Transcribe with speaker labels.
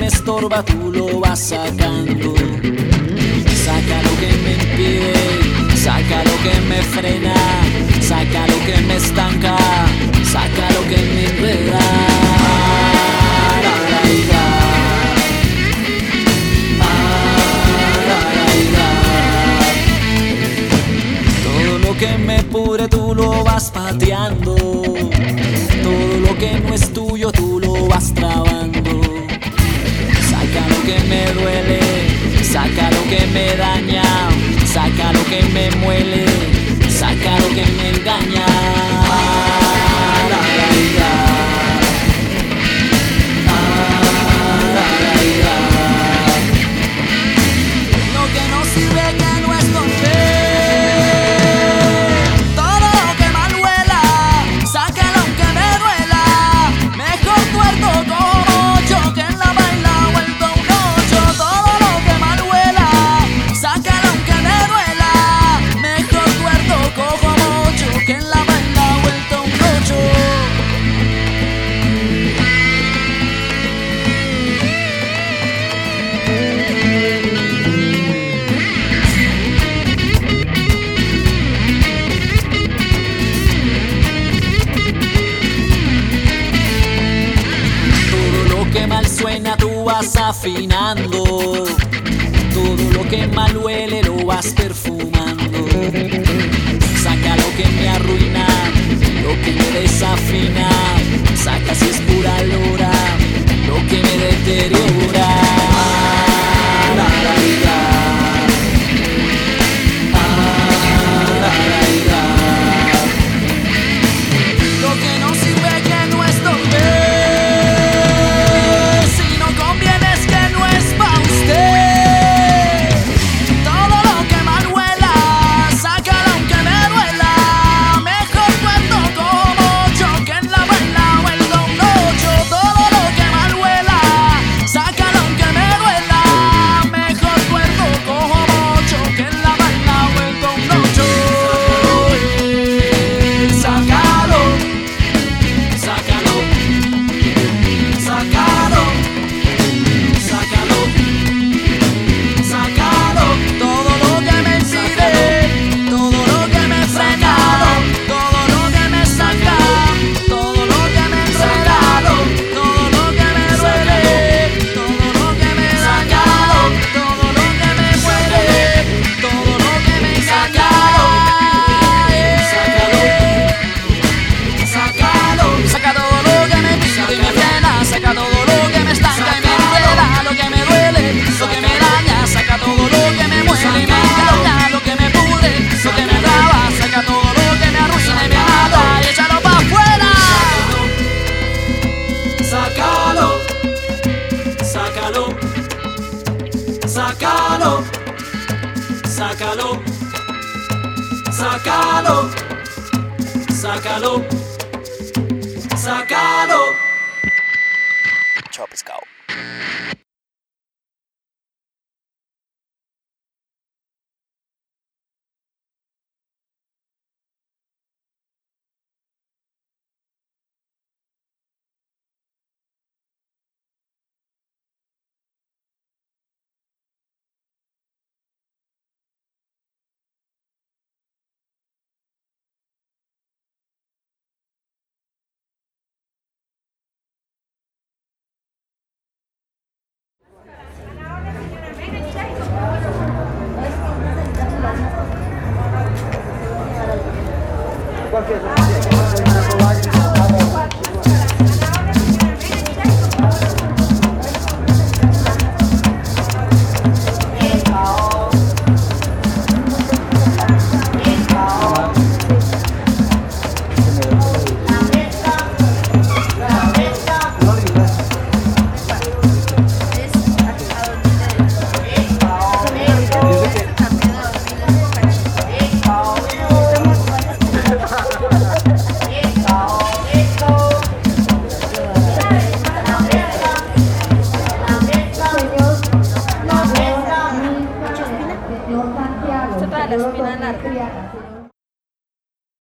Speaker 1: me estorba tú lo vas sacando. Saca lo que me impide, saca lo que me frena, saca montaña. vas afinando. Todo lo que mal huele lo vas perfumando. Saca lo que me arruina, lo que me desafina. sácalo, sácalo, sácalo, sácalo.
Speaker 2: Chop